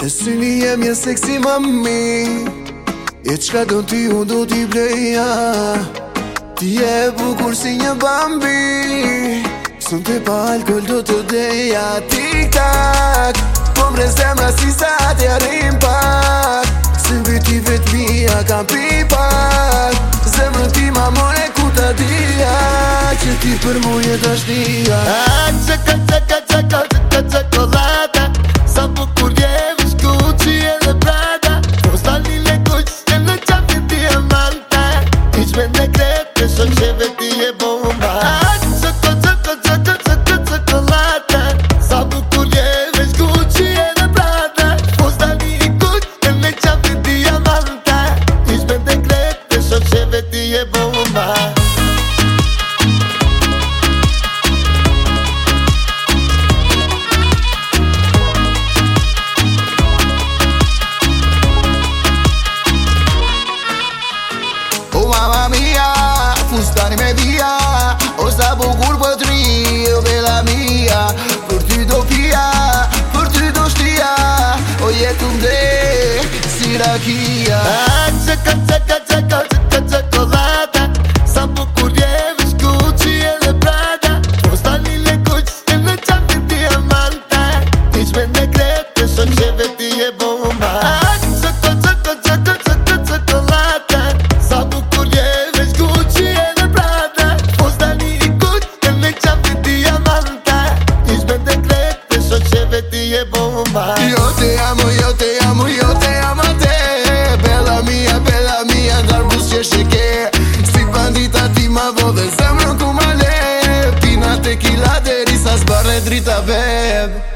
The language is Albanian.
E një jem e seksi mami E qka do t'i u do t'i bleja Ti e bukur si një bambi Sën të pa alkohol do të deja Tik tak po mre zemra si sa t'ja rrim pak Kësën viti vetë mi ja kam pipak Zemrën ti ma more ku t'a dija Që ti për mu jetë ashti ja a O oh, mama mia, fustani me dia O sa bukur për të rio dhe mia Për ty do fia, për ty do shtia O jetu mde, si rakia Aqa, aqa, aqa, aqa, aqa, aqa Ah, qëto, qëto, qëto, qëto, qëto, qëto lata Sabu kur jeve, shkutë që jeve prada Pusë dali i kutë, e diamanta I shbet e kletë, e shotë qëve e bomba Jo te amo, io te amo, jo te ama jo te mia, bela mia, dar buzë që shike Si bandita ti ma vodën, sem rënku ma le Pina te kila, derisa së drita vedë